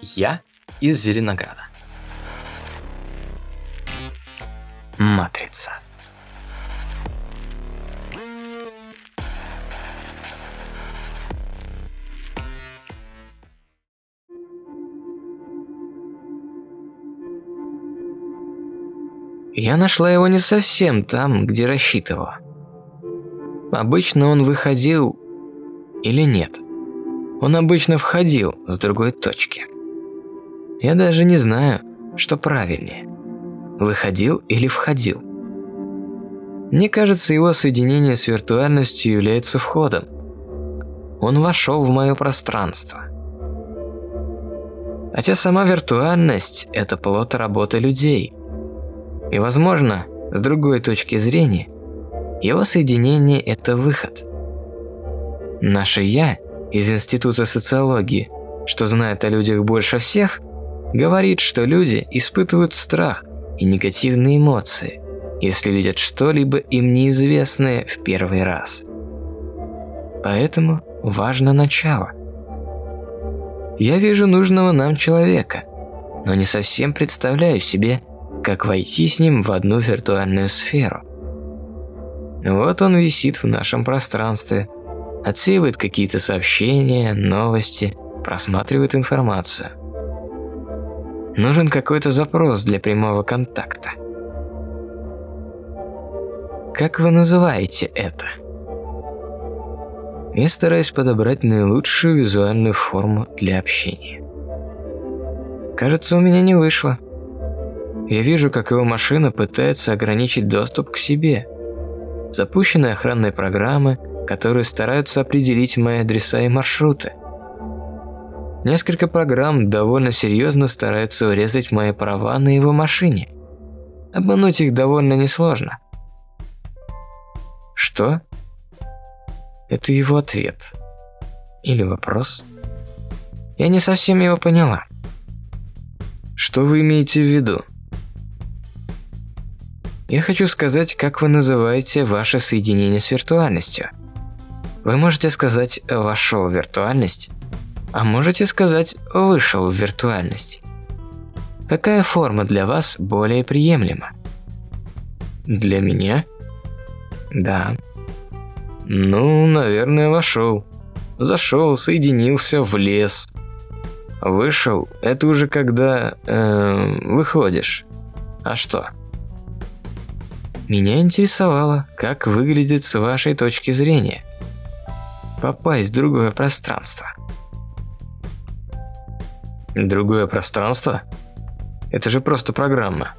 Я из Зеленограда. Матрица. Я нашла его не совсем там, где рассчитывала. Обычно он выходил или нет. Он обычно входил с другой точки. Я даже не знаю, что правильнее. Выходил или входил. Мне кажется, его соединение с виртуальностью является входом. Он вошел в мое пространство. Хотя сама виртуальность – это плод работы людей. И, возможно, с другой точки зрения, его соединение – это выход. Наше «я» из Института социологии, что знает о людях больше всех, говорит, что люди испытывают страх и негативные эмоции, если видят что-либо им неизвестное в первый раз. Поэтому важно начало. Я вижу нужного нам человека, но не совсем представляю себе, как войти с ним в одну виртуальную сферу. Вот он висит в нашем пространстве, отсеивает какие-то сообщения, новости, просматривает информацию. Нужен какой-то запрос для прямого контакта. Как вы называете это? Я стараюсь подобрать наилучшую визуальную форму для общения. Кажется, у меня не вышло. Я вижу, как его машина пытается ограничить доступ к себе. Запущены охранные программы, которые стараются определить мои адреса и маршруты. Несколько программ довольно серьезно стараются урезать мои права на его машине. Обмануть их довольно несложно. Что? Это его ответ. Или вопрос? Я не совсем его поняла. Что вы имеете в виду? Я хочу сказать, как вы называете ваше соединение с виртуальностью. Вы можете сказать «вошел в виртуальность», а можете сказать «вышел в виртуальность». Какая форма для вас более приемлема? Для меня? Да. Ну, наверное, вошел. Зашел, соединился, влез. Вышел – это уже когда э, выходишь. А что? Меня интересовало, как выглядит с вашей точки зрения. Попасть в другое пространство. Другое пространство? Это же просто программа.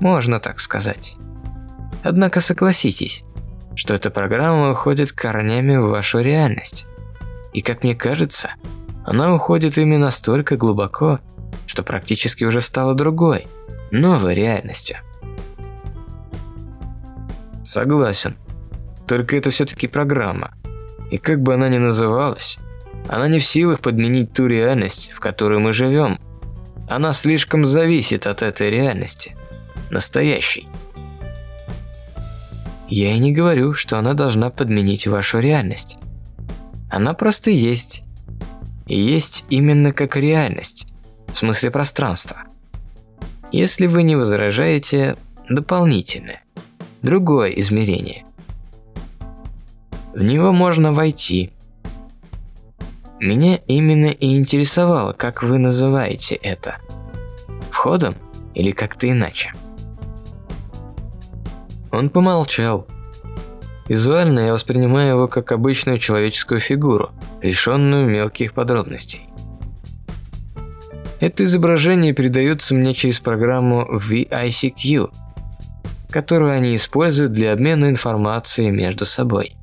Можно так сказать. Однако согласитесь, что эта программа уходит корнями в вашу реальность. И как мне кажется, она уходит именно настолько глубоко, что практически уже стала другой, новой реальностью. Согласен. Только это все-таки программа. И как бы она ни называлась, она не в силах подменить ту реальность, в которой мы живем. Она слишком зависит от этой реальности. Настоящей. Я и не говорю, что она должна подменить вашу реальность. Она просто есть. И есть именно как реальность, в смысле пространства. Если вы не возражаете, дополнительное другое измерение. В него можно войти. Меня именно и интересовало, как вы называете это. Входом или как-то иначе? Он помолчал. Визуально я воспринимаю его как обычную человеческую фигуру, лишенную мелких подробностей. Это изображение передается мне через программу VICQ – которую они используют для обмена информацией между собой.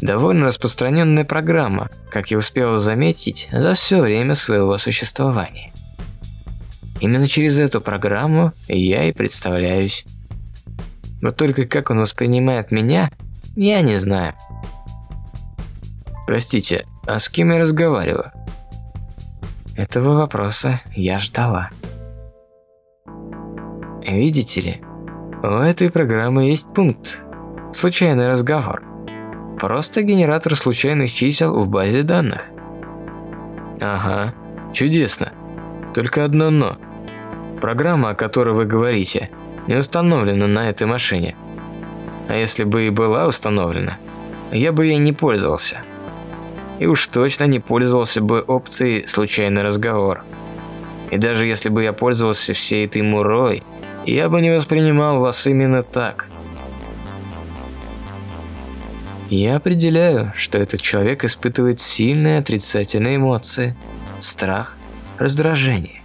Довольно распространенная программа, как я успел заметить, за все время своего существования. Именно через эту программу я и представляюсь. Но только как он воспринимает меня, я не знаю. Простите, а с кем я разговариваю? Этого вопроса я ждала. Видите ли, у этой программы есть пункт «Случайный разговор». Просто генератор случайных чисел в базе данных. Ага, чудесно. Только одно «но». Программа, о которой вы говорите, не установлена на этой машине. А если бы и была установлена, я бы ей не пользовался. И уж точно не пользовался бы опцией «случайный разговор». И даже если бы я пользовался всей этой мурой, я бы не воспринимал вас именно так. Я определяю, что этот человек испытывает сильные отрицательные эмоции, страх, раздражение.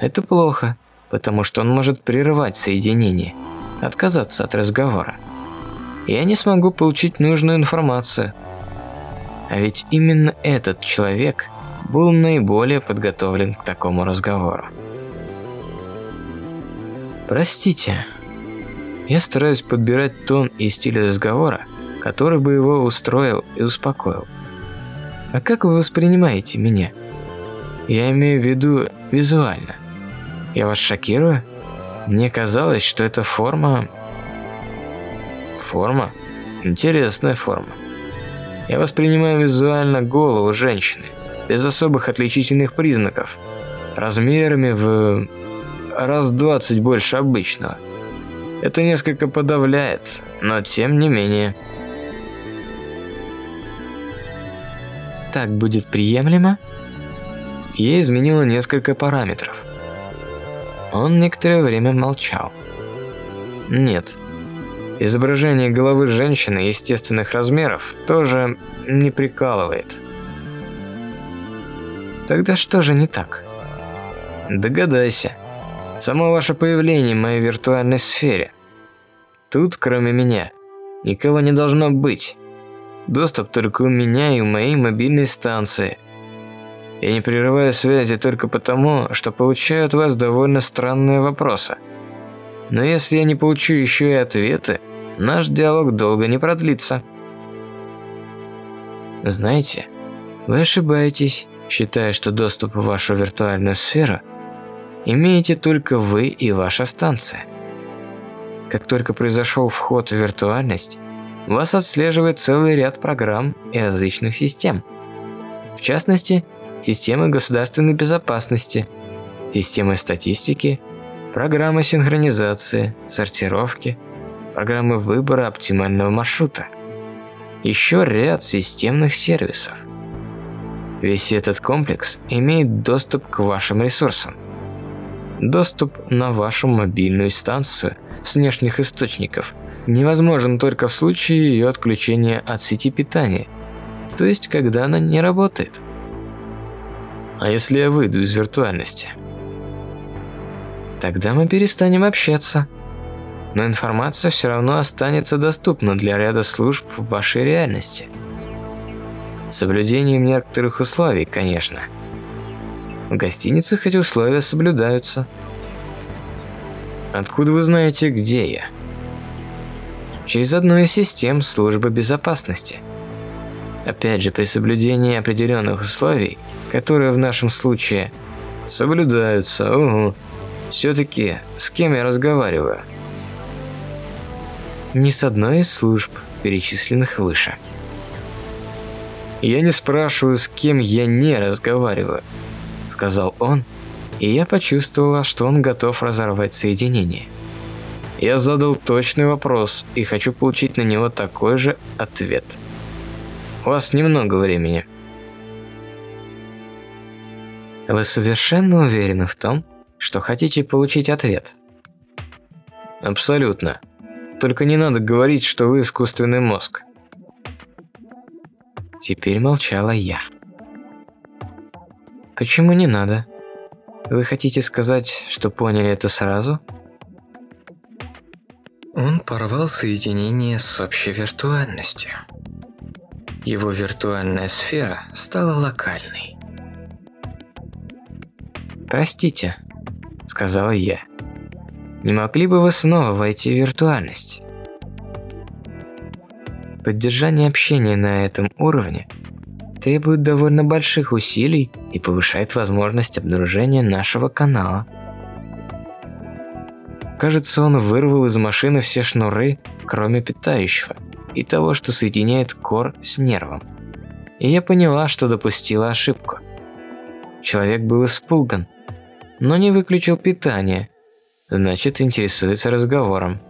Это плохо, потому что он может прерывать соединение, отказаться от разговора. Я не смогу получить нужную информацию. А ведь именно этот человек был наиболее подготовлен к такому разговору. Простите, я стараюсь подбирать тон и стиль разговора, который бы его устроил и успокоил. А как вы воспринимаете меня? Я имею в виду визуально. Я вас шокирую? Мне казалось, что это форма... Форма? Интересная форма. Я воспринимаю визуально голову женщины, без особых отличительных признаков, размерами в раз 20 больше обычного. Это несколько подавляет, но тем не менее. Так будет приемлемо? Я изменила несколько параметров. Он некоторое время молчал. Нет. Изображение головы женщины естественных размеров тоже не прикалывает. Тогда что же не так? Догадайся. Само ваше появление в моей виртуальной сфере. Тут, кроме меня, никого не должно быть. Доступ только у меня и у моей мобильной станции. Я не прерываю связи только потому, что получаю от вас довольно странные вопросы. Но если я не получу еще и ответы, наш диалог долго не продлится. Знаете, вы ошибаетесь, считая, что доступ в вашу виртуальную сферу – имеете только вы и ваша станция. Как только произошел вход в виртуальность, вас отслеживает целый ряд программ и различных систем. В частности, системы государственной безопасности, системы статистики, программы синхронизации, сортировки, программы выбора оптимального маршрута. Еще ряд системных сервисов. Весь этот комплекс имеет доступ к вашим ресурсам. Доступ на вашу мобильную станцию с внешних источников невозможен только в случае ее отключения от сети питания, то есть когда она не работает. А если я выйду из виртуальности? Тогда мы перестанем общаться. Но информация все равно останется доступна для ряда служб в вашей реальности. Соблюдением некоторых условий, конечно – в гостиницах эти условия соблюдаются. Откуда вы знаете, где я? Через одну из систем службы безопасности. Опять же, при соблюдении определенных условий, которые в нашем случае соблюдаются, угу. Все-таки, с кем я разговариваю? Ни с одной из служб, перечисленных выше. Я не спрашиваю, с кем я не разговариваю сказал он, и я почувствовала, что он готов разорвать соединение. Я задал точный вопрос и хочу получить на него такой же ответ. У вас немного времени. Вы совершенно уверены в том, что хотите получить ответ? Абсолютно. Только не надо говорить, что вы искусственный мозг. Теперь молчала я. Почему не надо? Вы хотите сказать, что поняли это сразу? Порвал соединение с общей виртуальностью. Его виртуальная сфера стала локальной. «Простите», — сказала я. «Не могли бы вы снова войти в виртуальность?» Поддержание общения на этом уровне — требует довольно больших усилий и повышает возможность обнаружения нашего канала. Кажется, он вырвал из машины все шнуры, кроме питающего, и того, что соединяет кор с нервом. И я поняла, что допустила ошибку. Человек был испуган, но не выключил питание. Значит, интересуется разговором.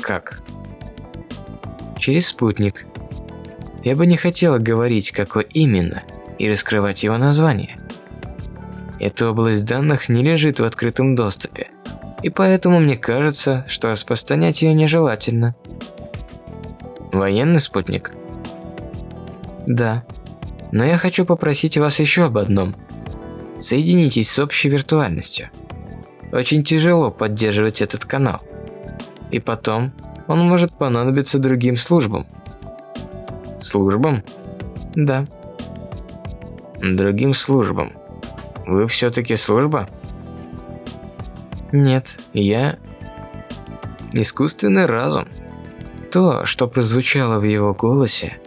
Как? Через спутник. Я бы не хотела говорить, какой именно, и раскрывать его название. Эта область данных не лежит в открытом доступе, и поэтому мне кажется, что распространять ее нежелательно. Военный спутник? Да. Но я хочу попросить вас еще об одном. Соединитесь с общей виртуальностью. Очень тяжело поддерживать этот канал. И потом, он может понадобиться другим службам. Службам? Да. Другим службам. Вы все-таки служба? Нет, я... Искусственный разум. То, что прозвучало в его голосе,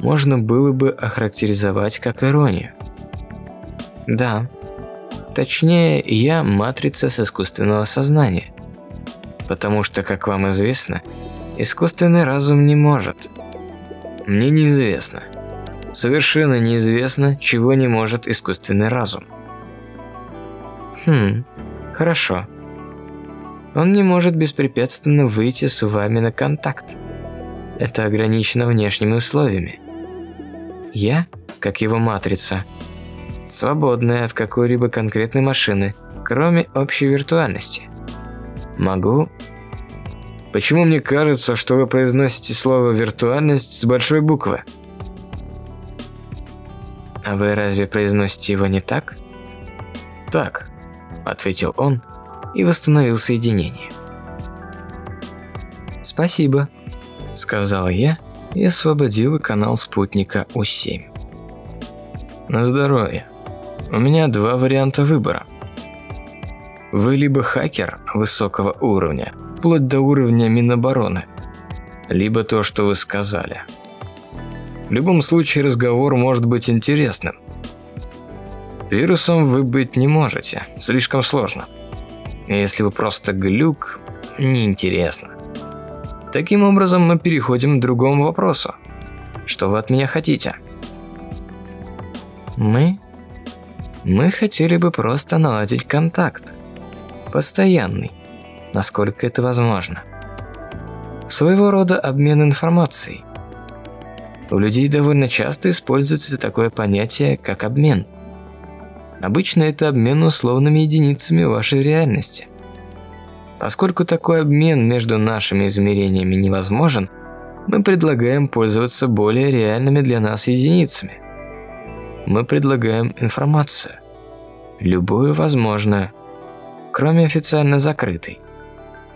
можно было бы охарактеризовать как иронию. Да. Точнее, я матрица с искусственного сознания. Потому что, как вам известно, искусственный разум не может. Мне неизвестно. Совершенно неизвестно, чего не может искусственный разум. Хм, хорошо. Он не может беспрепятственно выйти с вами на контакт. Это ограничено внешними условиями. Я, как его матрица, свободная от какой-либо конкретной машины, кроме общей виртуальности. Могу... Почему мне кажется, что вы произносите слово «виртуальность» с большой буквы? А вы разве произносите его не так? Так, ответил он и восстановил соединение. Спасибо, сказал я и освободил канал спутника У7. На здоровье. У меня два варианта выбора. Вы либо хакер высокого уровня, вплоть до уровня Минобороны, либо то, что вы сказали. В любом случае разговор может быть интересным. Вирусом вы быть не можете, слишком сложно. Если вы просто глюк, неинтересно. Таким образом, мы переходим к другому вопросу. Что вы от меня хотите? Мы? Мы хотели бы просто наладить контакт. Постоянный, насколько это возможно. Своего рода обмен информацией. У людей довольно часто используется такое понятие, как обмен. Обычно это обмен условными единицами вашей реальности. Поскольку такой обмен между нашими измерениями невозможен, мы предлагаем пользоваться более реальными для нас единицами. Мы предлагаем информацию. Любую возможную, кроме официально закрытой.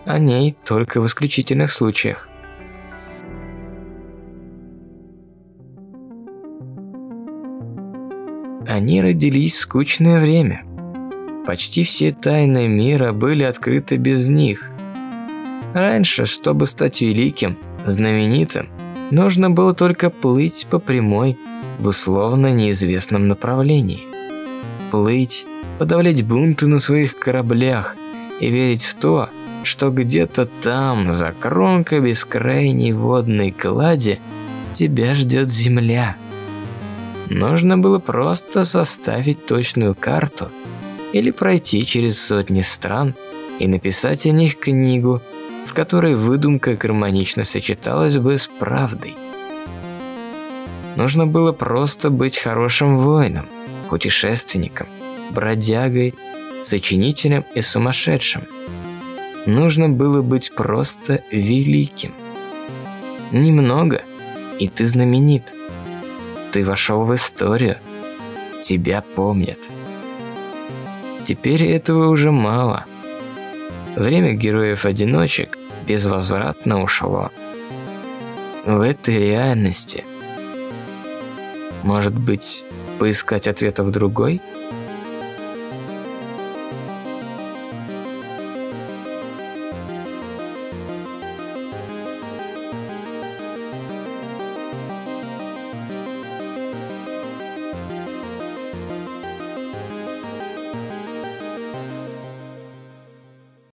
О ней только в исключительных случаях. Они родились в скучное время – Почти все тайны мира были открыты без них. Раньше, чтобы стать великим, знаменитым, нужно было только плыть по прямой в условно неизвестном направлении. Плыть, подавлять бунты на своих кораблях и верить в то, что где-то там, за кромкой бескрайней водной клади, тебя ждет земля. Нужно было просто составить точную карту – или пройти через сотни стран и написать о них книгу, в которой выдумка гармонично сочеталась бы с правдой. Нужно было просто быть хорошим воином, путешественником, бродягой, сочинителем и сумасшедшим. Нужно было быть просто великим. Немного, и ты знаменит. Ты вошел в историю. Тебя помнят. Теперь этого уже мало. Время героев-одиночек безвозвратно ушло. В этой реальности. Может быть, поискать ответов в другой –